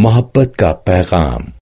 محبت کا پیغام۔